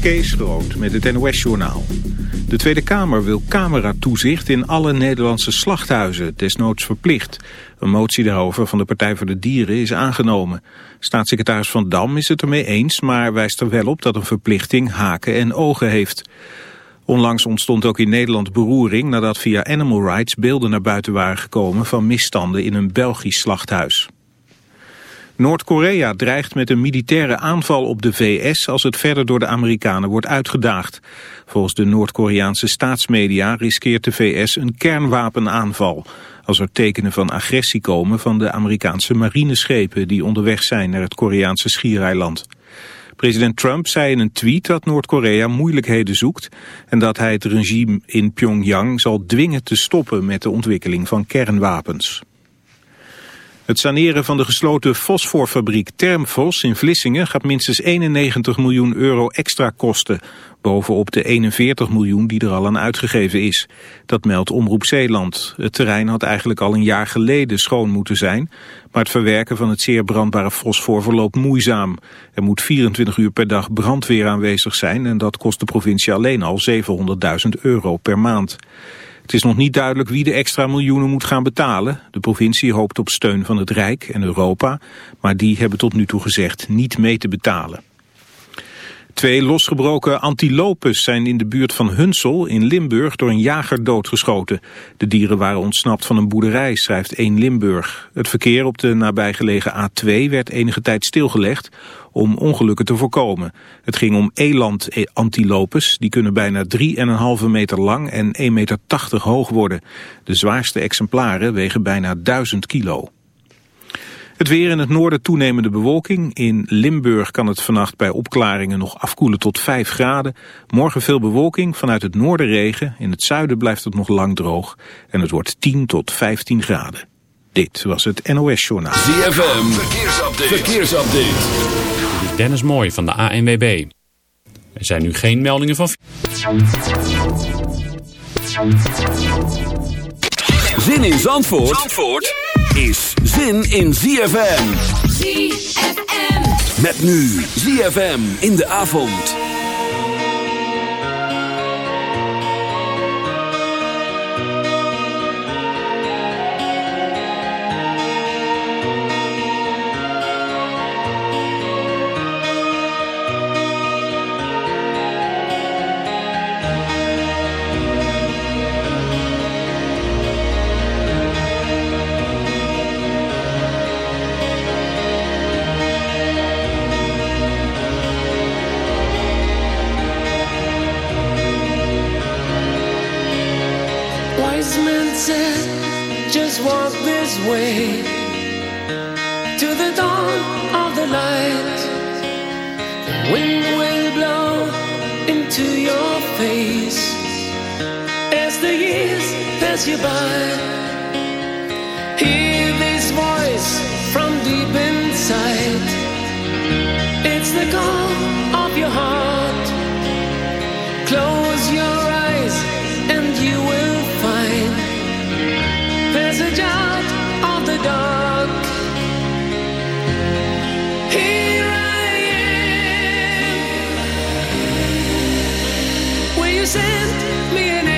Kees Groot met het NOS-journaal. De Tweede Kamer wil cameratoezicht in alle Nederlandse slachthuizen, desnoods verplicht. Een motie daarover van de Partij voor de Dieren is aangenomen. Staatssecretaris Van Dam is het ermee eens, maar wijst er wel op dat een verplichting haken en ogen heeft. Onlangs ontstond ook in Nederland beroering nadat via Animal Rights beelden naar buiten waren gekomen van misstanden in een Belgisch slachthuis. Noord-Korea dreigt met een militaire aanval op de VS als het verder door de Amerikanen wordt uitgedaagd. Volgens de Noord-Koreaanse staatsmedia riskeert de VS een kernwapenaanval als er tekenen van agressie komen van de Amerikaanse marineschepen die onderweg zijn naar het Koreaanse schiereiland. President Trump zei in een tweet dat Noord-Korea moeilijkheden zoekt en dat hij het regime in Pyongyang zal dwingen te stoppen met de ontwikkeling van kernwapens. Het saneren van de gesloten fosforfabriek Termfos in Vlissingen gaat minstens 91 miljoen euro extra kosten. Bovenop de 41 miljoen die er al aan uitgegeven is. Dat meldt Omroep Zeeland. Het terrein had eigenlijk al een jaar geleden schoon moeten zijn. Maar het verwerken van het zeer brandbare fosfor verloopt moeizaam. Er moet 24 uur per dag brandweer aanwezig zijn en dat kost de provincie alleen al 700.000 euro per maand. Het is nog niet duidelijk wie de extra miljoenen moet gaan betalen. De provincie hoopt op steun van het Rijk en Europa, maar die hebben tot nu toe gezegd niet mee te betalen. Twee losgebroken antilopes zijn in de buurt van Hunsel in Limburg door een jager doodgeschoten. De dieren waren ontsnapt van een boerderij, schrijft 1 Limburg. Het verkeer op de nabijgelegen A2 werd enige tijd stilgelegd om ongelukken te voorkomen. Het ging om eland-antilopes, die kunnen bijna 3,5 meter lang en 1,80 meter hoog worden. De zwaarste exemplaren wegen bijna 1000 kilo. Het weer in het noorden toenemende bewolking. In Limburg kan het vannacht bij opklaringen nog afkoelen tot 5 graden. Morgen veel bewolking, vanuit het noorden regen. In het zuiden blijft het nog lang droog. En het wordt 10 tot 15 graden. Dit was het NOS Journaal. ZFM, verkeersupdate. verkeersupdate. Dit is Dennis Mooij van de ANWB. Er zijn nu geen meldingen van... Zin in Zandvoort? Zandvoort? is zin in ZFM. ZFM. Met nu ZFM in de avond. Send me an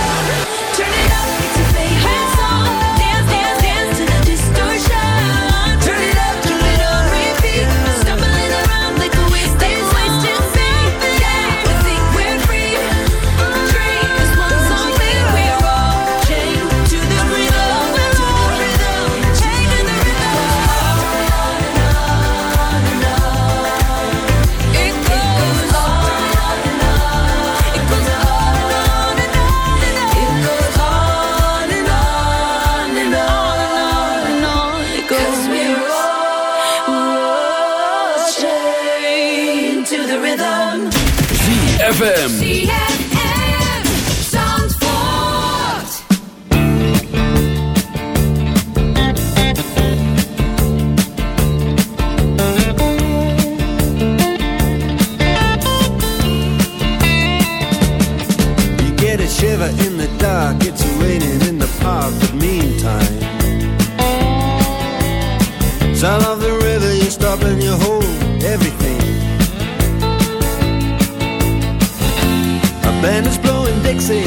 band is blowing Dixie,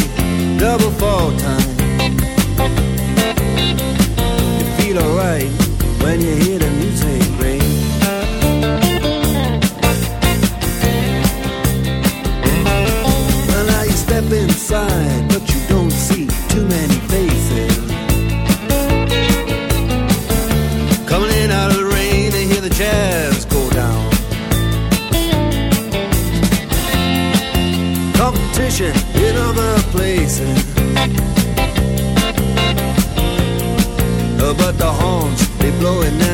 double fall time. You feel alright when you hear the music. blowing out.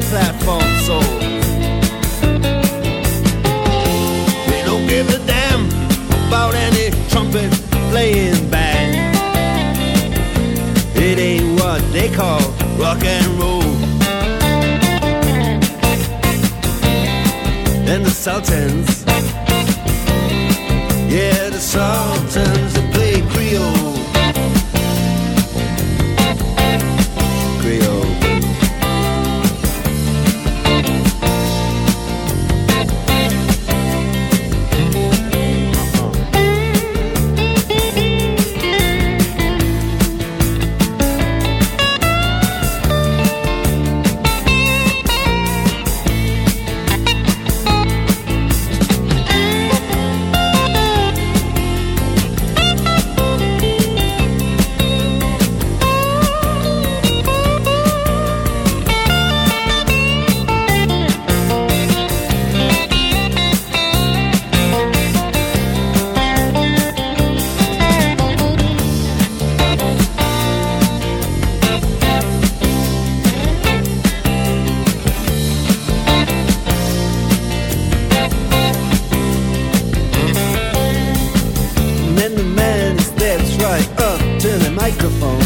their platform sold. They don't give a damn about any trumpet playing band. It ain't what they call rock and roll. And the Sultans, yeah, the Sultans. microphone.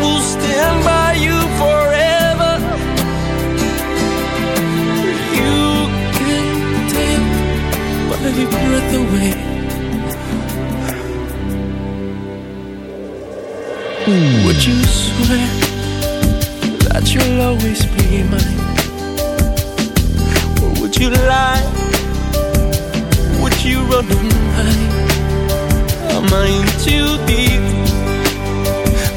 will stand by you forever. You can take my breath away. Would you swear that you'll always be mine? Or would you lie? Would you run hide? Am I in too deep?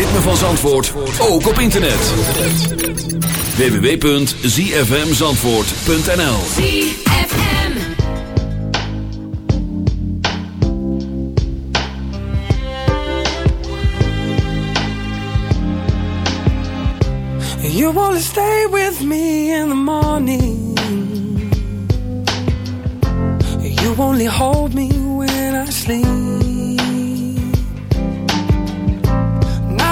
ritme van Zandvoort ook op internet. www.zfmzandvoort.nl ZFM You will stay with me in the morning. You only hold me when I sleep.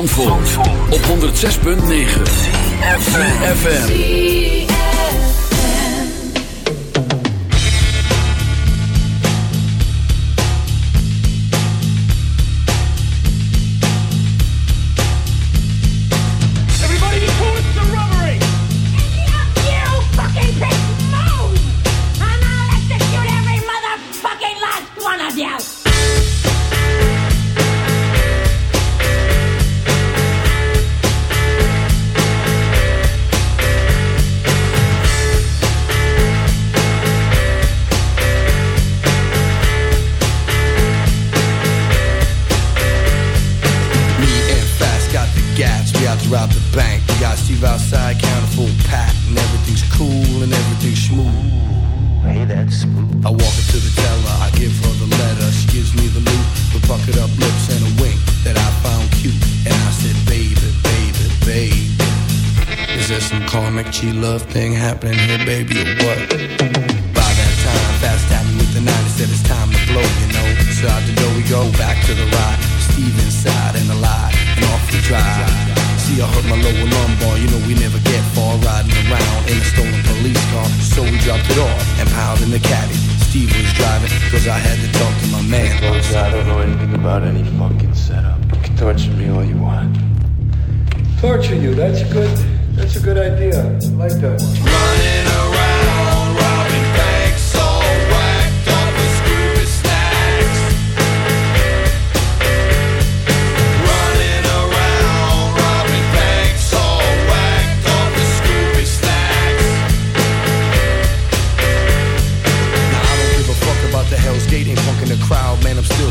Op 106.9 FM.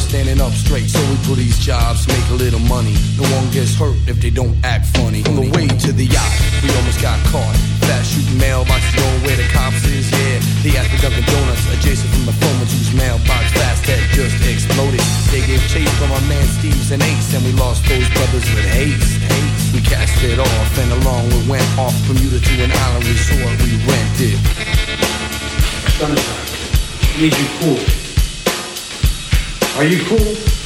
standing up straight. So we do these jobs, make a little money. No one gets hurt if they don't act funny. On the way to the yacht, we almost got caught. Fast shooting mailboxes, know where the cops is, yeah. They asked for Dunkin' Donuts, adjacent from the phone Juice mailbox fast had just exploded. They gave chase from our man Steve's and Ace, and we lost those brothers with haste. haste. We cast it off, and along we went off from Bermuda to an island resort we rented. Sunshine, need you cool. Are you cool?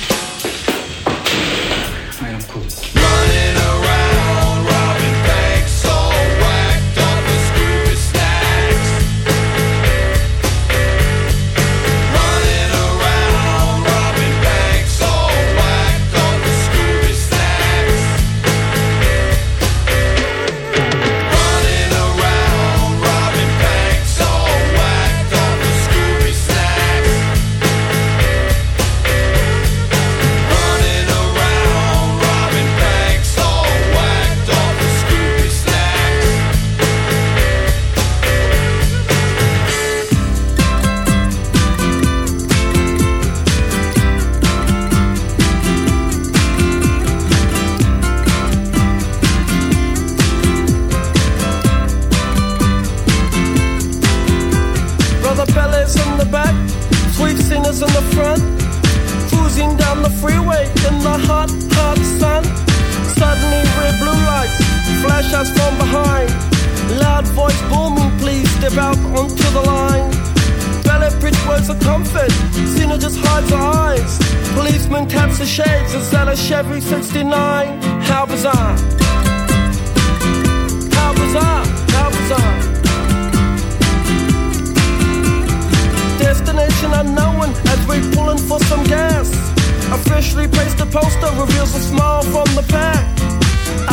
smile from the pack.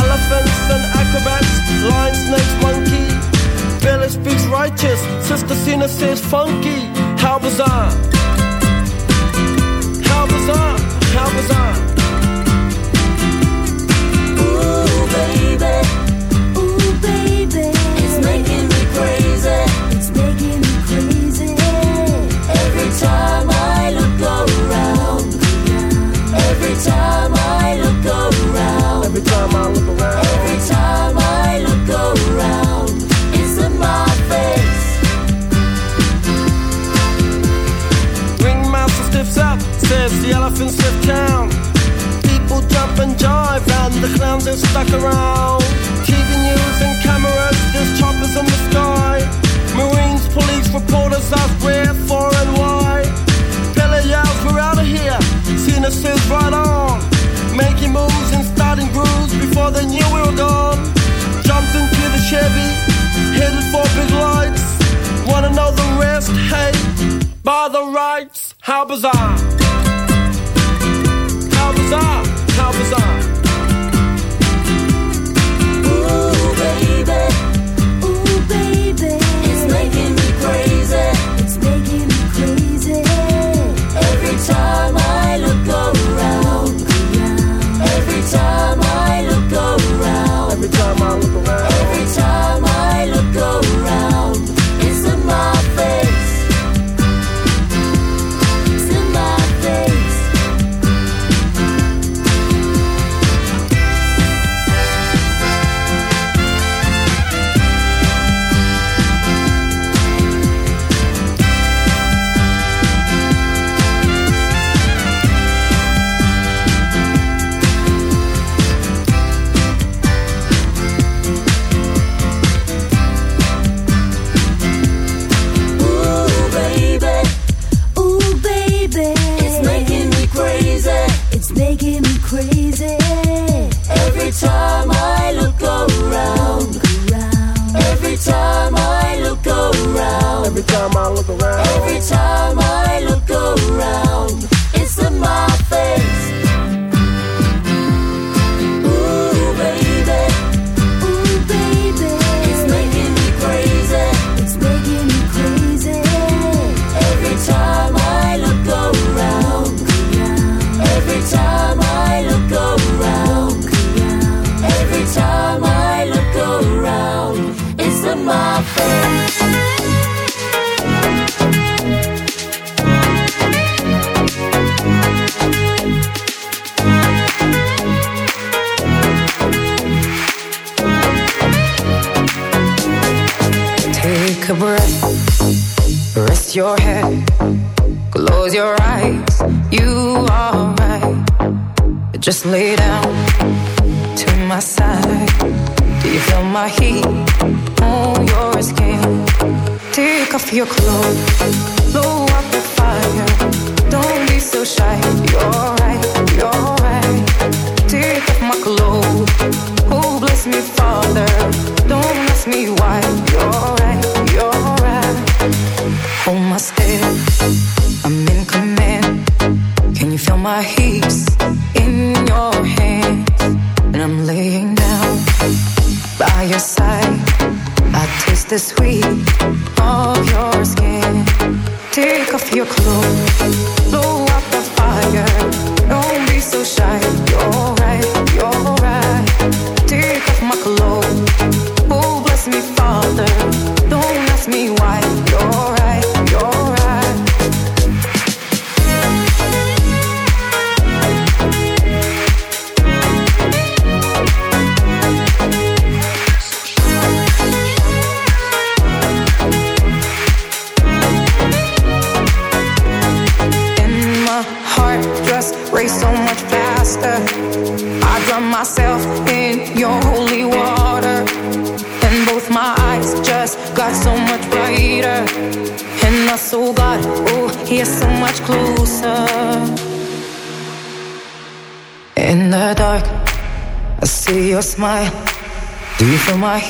Elephants and acrobats, lion, snakes, monkey. Village speaks righteous, Sister Zina says funky. How bizarre! How bizarre! How bizarre! Ooh, baby. around and stuck around. TV news and cameras, there's choppers in the sky. Marines, police, reporters out where, far and wide. Pele yells, we're out of here. Seen us is right on. Making moves and starting grooves before they knew we were gone. Jumped into the Chevy, headed for big lights. Wanna know the rest? Hey, by the rights, how bizarre. How bizarre.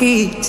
You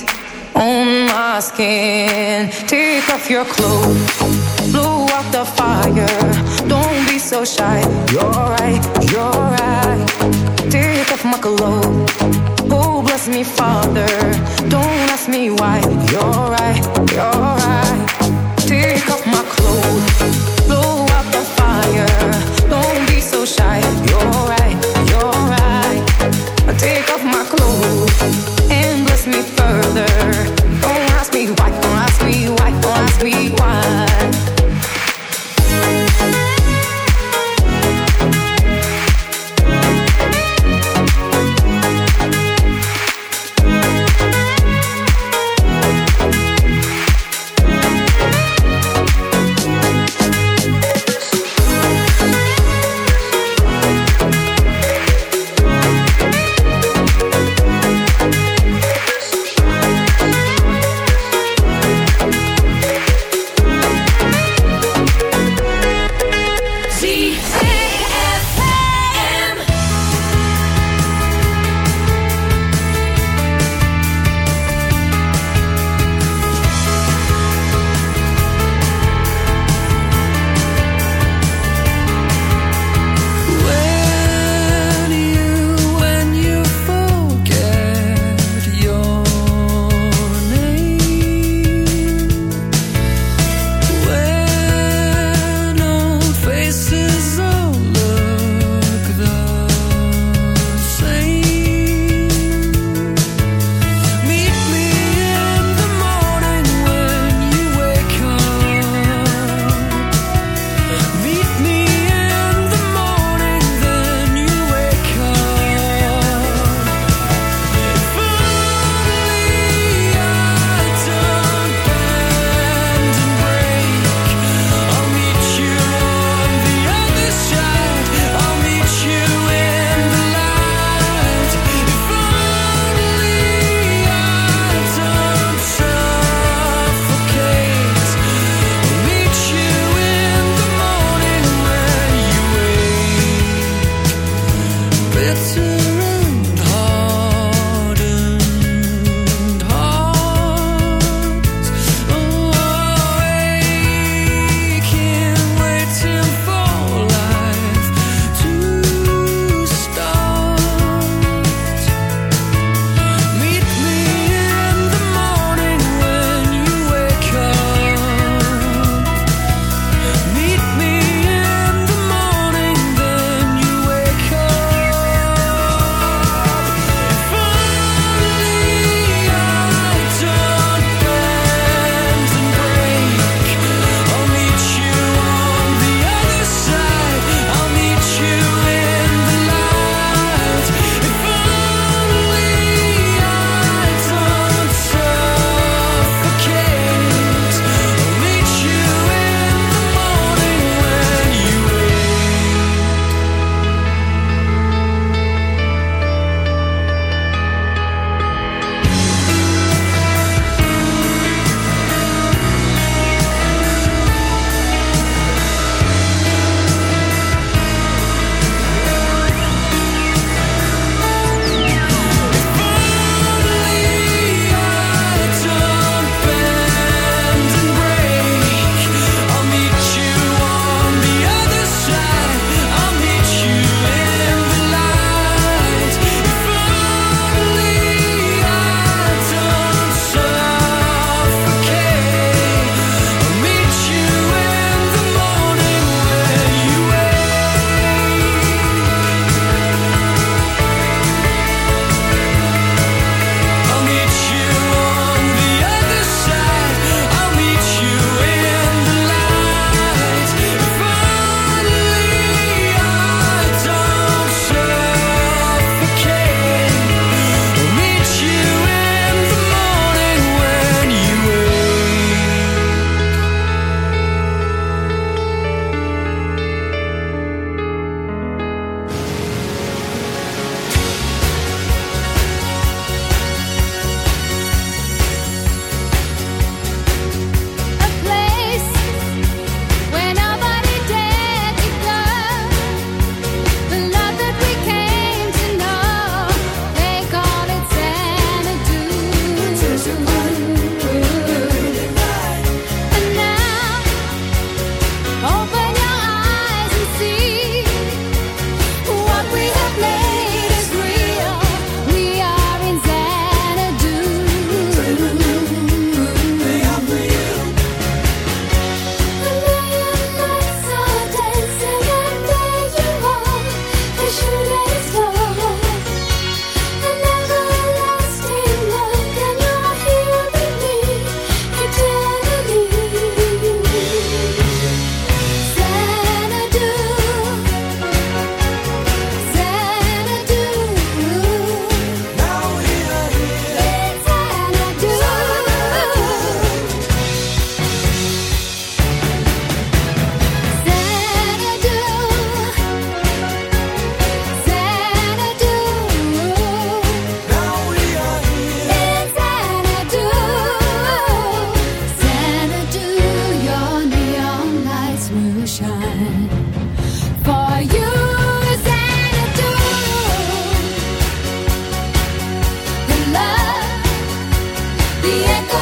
Día